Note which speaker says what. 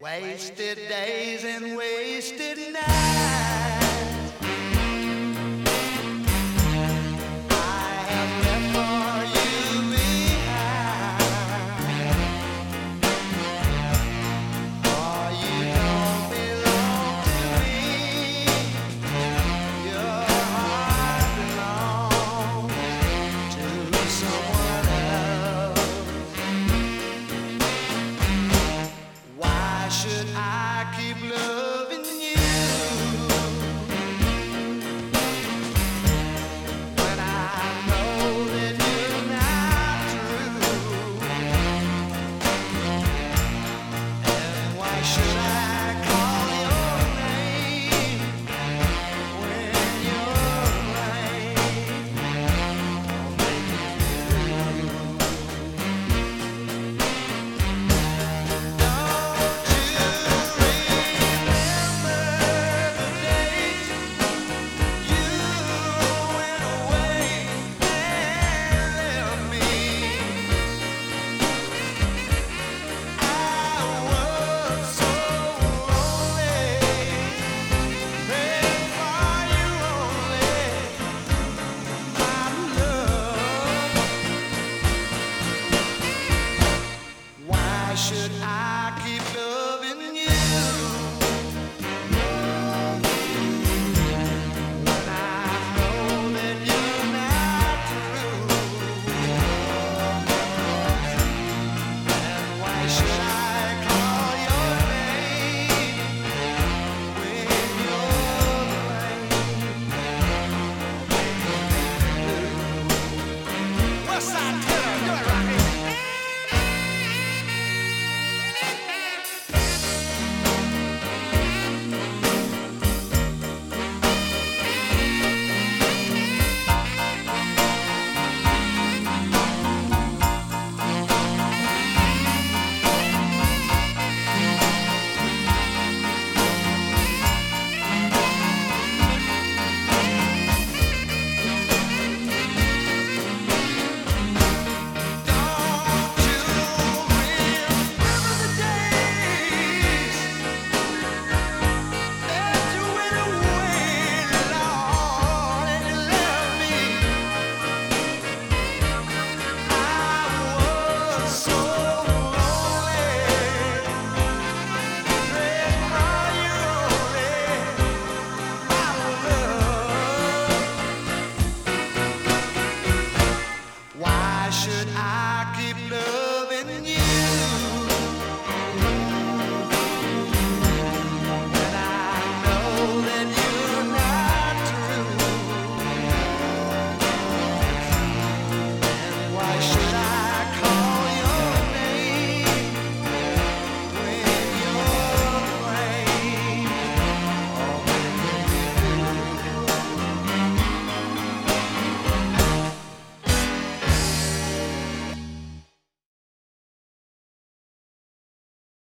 Speaker 1: Wasted days and wasted nights.